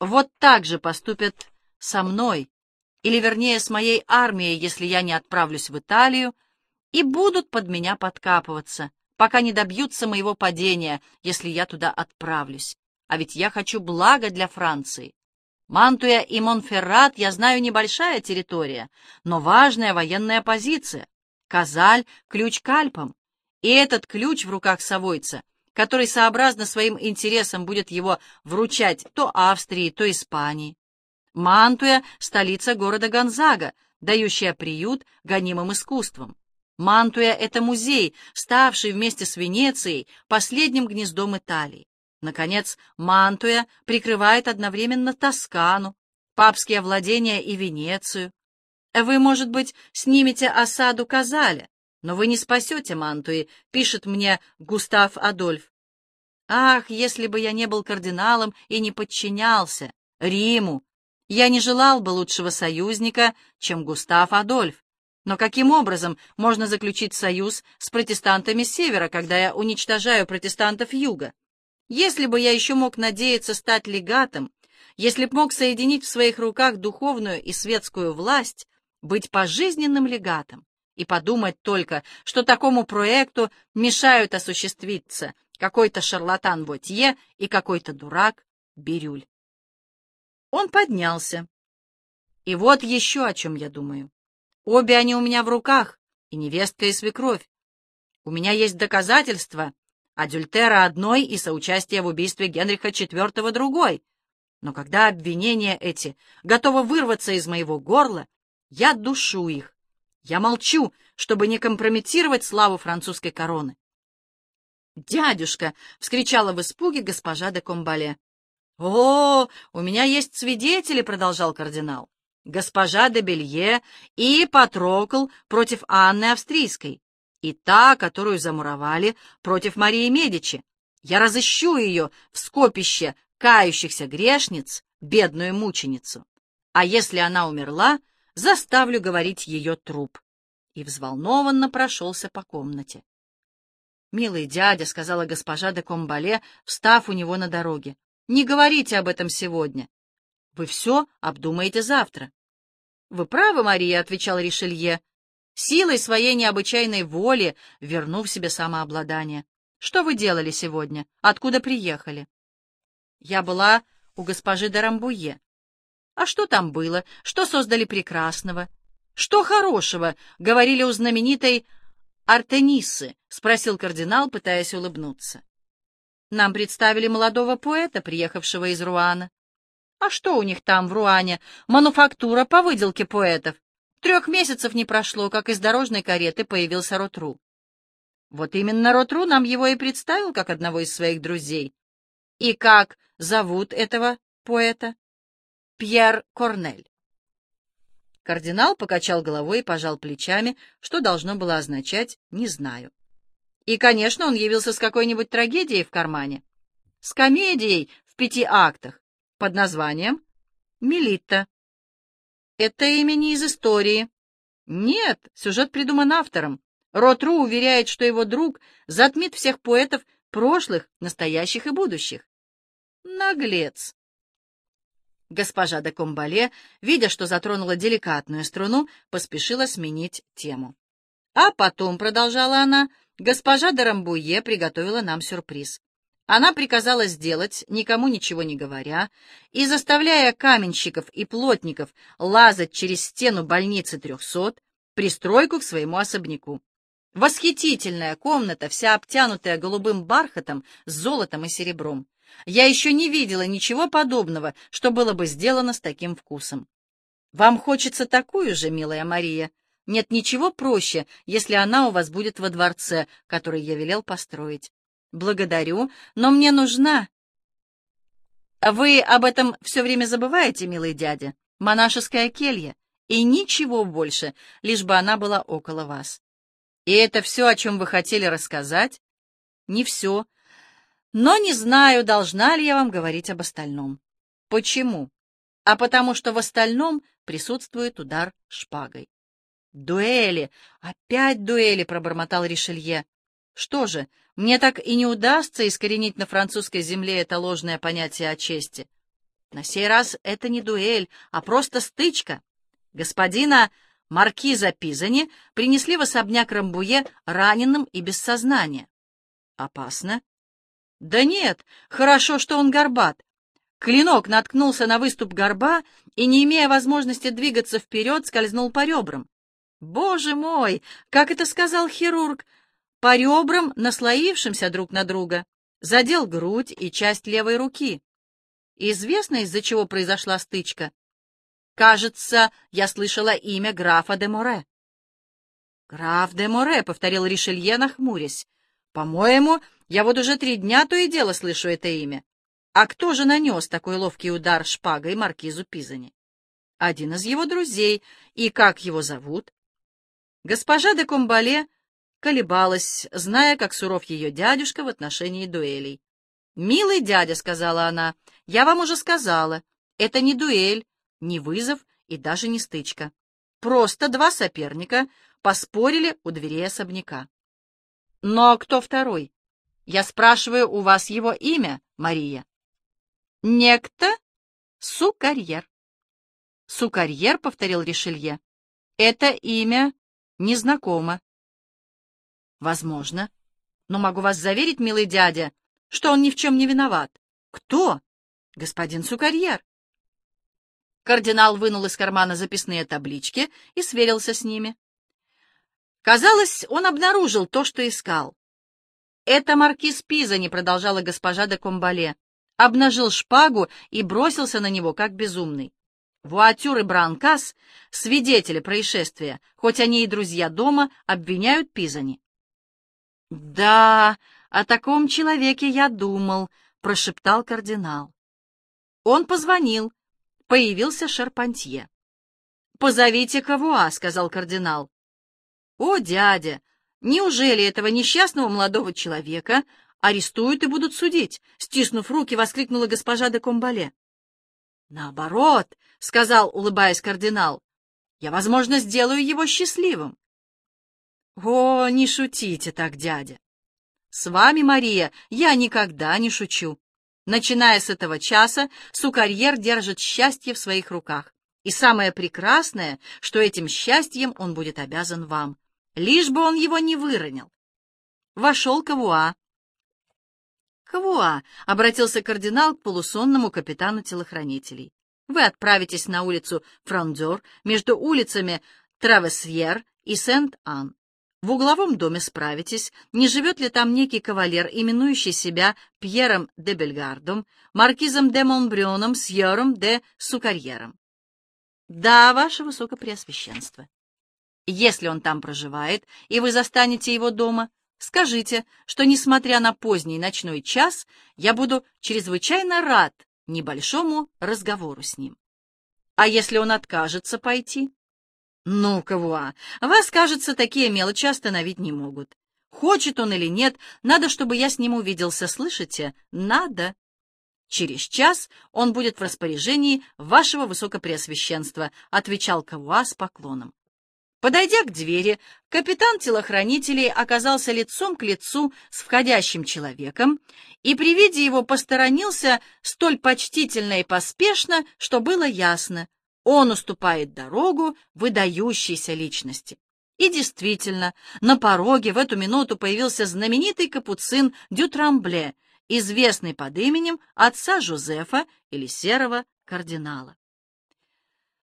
Вот так же поступят со мной, или, вернее, с моей армией, если я не отправлюсь в Италию, и будут под меня подкапываться, пока не добьются моего падения, если я туда отправлюсь. А ведь я хочу блага для Франции. Мантуя и Монферрат, я знаю, небольшая территория, но важная военная позиция. Казаль — ключ к Альпам. И этот ключ в руках Савойца, который сообразно своим интересам будет его вручать то Австрии, то Испании. Мантуя — столица города Гонзага, дающая приют гонимым искусством. Мантуя — это музей, ставший вместе с Венецией последним гнездом Италии. Наконец, Мантуя прикрывает одновременно Тоскану, папские владения и Венецию. Вы, может быть, снимете осаду Казаля, но вы не спасете Мантуи, пишет мне Густав Адольф. Ах, если бы я не был кардиналом и не подчинялся Риму, я не желал бы лучшего союзника, чем Густав Адольф. Но каким образом можно заключить союз с протестантами севера, когда я уничтожаю протестантов юга? Если бы я еще мог надеяться стать легатом, если б мог соединить в своих руках духовную и светскую власть, быть пожизненным легатом, и подумать только, что такому проекту мешают осуществиться какой-то шарлатан Вотье и какой-то дурак Бирюль. Он поднялся. И вот еще о чем я думаю. Обе они у меня в руках, и невестка, и свекровь. У меня есть доказательства, Адюльтера одной и соучастие в убийстве Генриха IV другой. Но когда обвинения эти готовы вырваться из моего горла, я душу их. Я молчу, чтобы не компрометировать славу французской короны. «Дядюшка!» — вскричала в испуге госпожа де Комбале. «О, у меня есть свидетели!» — продолжал кардинал. «Госпожа де Белье и Патрокл против Анны Австрийской и та, которую замуровали против Марии Медичи. Я разыщу ее в скопище кающихся грешниц, бедную мученицу. А если она умерла, заставлю говорить ее труп. И взволнованно прошелся по комнате. «Милый дядя», — сказала госпожа де Комбале, встав у него на дороге, — «не говорите об этом сегодня. Вы все обдумаете завтра». «Вы правы, Мария», — отвечал Ришелье, — силой своей необычайной воли вернув себе самообладание. «Что вы делали сегодня? Откуда приехали?» «Я была у госпожи Дарамбуе». «А что там было? Что создали прекрасного? Что хорошего?» — говорили у знаменитой Артениссы, — спросил кардинал, пытаясь улыбнуться. «Нам представили молодого поэта, приехавшего из Руана». «А что у них там в Руане? Мануфактура по выделке поэтов. Трех месяцев не прошло, как из дорожной кареты появился Ротру. Вот именно Ротру нам его и представил как одного из своих друзей. И как зовут этого поэта? Пьер Корнель. Кардинал покачал головой и пожал плечами, что должно было означать «не знаю». И, конечно, он явился с какой-нибудь трагедией в кармане. С комедией в пяти актах под названием «Мелитта». Это имя не из истории. Нет, сюжет придуман автором. Ротру уверяет, что его друг затмит всех поэтов прошлых, настоящих и будущих. Наглец. Госпожа де Комбале, видя, что затронула деликатную струну, поспешила сменить тему. А потом, продолжала она, госпожа де Рамбуе приготовила нам сюрприз. Она приказала сделать, никому ничего не говоря, и заставляя каменщиков и плотников лазать через стену больницы трехсот, пристройку к своему особняку. Восхитительная комната, вся обтянутая голубым бархатом с золотом и серебром. Я еще не видела ничего подобного, что было бы сделано с таким вкусом. Вам хочется такую же, милая Мария? Нет ничего проще, если она у вас будет во дворце, который я велел построить. «Благодарю, но мне нужна...» «Вы об этом все время забываете, милый дядя? Монашеская келья. И ничего больше, лишь бы она была около вас. И это все, о чем вы хотели рассказать?» «Не все. Но не знаю, должна ли я вам говорить об остальном». «Почему?» «А потому что в остальном присутствует удар шпагой». «Дуэли! Опять дуэли!» — пробормотал Ришелье. Что же, мне так и не удастся искоренить на французской земле это ложное понятие о чести. На сей раз это не дуэль, а просто стычка. Господина маркиза Пизани принесли в особняк Рамбуе раненым и без сознания. Опасно? Да нет, хорошо, что он горбат. Клинок наткнулся на выступ горба и, не имея возможности двигаться вперед, скользнул по ребрам. Боже мой, как это сказал хирург, по ребрам, наслоившимся друг на друга, задел грудь и часть левой руки. Известно, из-за чего произошла стычка? Кажется, я слышала имя графа де Море. «Граф де Море», — повторил Ришелье, нахмурясь. «По-моему, я вот уже три дня то и дело слышу это имя. А кто же нанес такой ловкий удар шпагой маркизу Пизани? Один из его друзей. И как его зовут? Госпожа де Комбале колебалась, зная, как суров ее дядюшка в отношении дуэлей. «Милый дядя», — сказала она, — «я вам уже сказала, это не дуэль, не вызов и даже не стычка. Просто два соперника поспорили у дверей особняка. Но кто второй? Я спрашиваю у вас его имя, Мария. Некто Сукарьер. Сукарьер, повторил Ришелье. Это имя незнакомо. Возможно. Но могу вас заверить, милый дядя, что он ни в чем не виноват. Кто? Господин Сукарьер. Кардинал вынул из кармана записные таблички и сверился с ними. Казалось, он обнаружил то, что искал. «Это маркиз Пиза», — не продолжала госпожа де Комбале. Обнажил шпагу и бросился на него, как безумный. Вуатюр и Бранкас, свидетели происшествия, хоть они и друзья дома, обвиняют Пизани. «Да, о таком человеке я думал», — прошептал кардинал. Он позвонил. Появился Шарпантье. «Позовите Кавуа», — сказал кардинал. «О, дядя, неужели этого несчастного молодого человека арестуют и будут судить?» Стиснув руки, воскликнула госпожа де Комбале. «Наоборот», — сказал, улыбаясь кардинал, — «я, возможно, сделаю его счастливым». «О, не шутите так, дядя! С вами, Мария, я никогда не шучу. Начиная с этого часа, сукарьер держит счастье в своих руках. И самое прекрасное, что этим счастьем он будет обязан вам лишь бы он его не выронил. Вошел Кавуа. «Кавуа», — обратился кардинал к полусонному капитану телохранителей. «Вы отправитесь на улицу Франдер между улицами Травесьер и Сент-Ан. В угловом доме справитесь, не живет ли там некий кавалер, именующий себя Пьером де Бельгардом, маркизом де Монбрионом, сьером де Сукарьером. Да, ваше высокопреосвященство. Если он там проживает, и вы застанете его дома, скажите, что, несмотря на поздний ночной час, я буду чрезвычайно рад небольшому разговору с ним. А если он откажется пойти? Ну, Кавуа, вас, кажется, такие мелочи остановить не могут. Хочет он или нет, надо, чтобы я с ним увиделся, слышите? Надо. Через час он будет в распоряжении вашего высокопреосвященства, отвечал Кавуа с поклоном. Подойдя к двери, капитан телохранителей оказался лицом к лицу с входящим человеком и при виде его посторонился столь почтительно и поспешно, что было ясно, он уступает дорогу выдающейся личности. И действительно, на пороге в эту минуту появился знаменитый капуцин Дютрамбле, известный под именем отца Жозефа или Серого кардинала.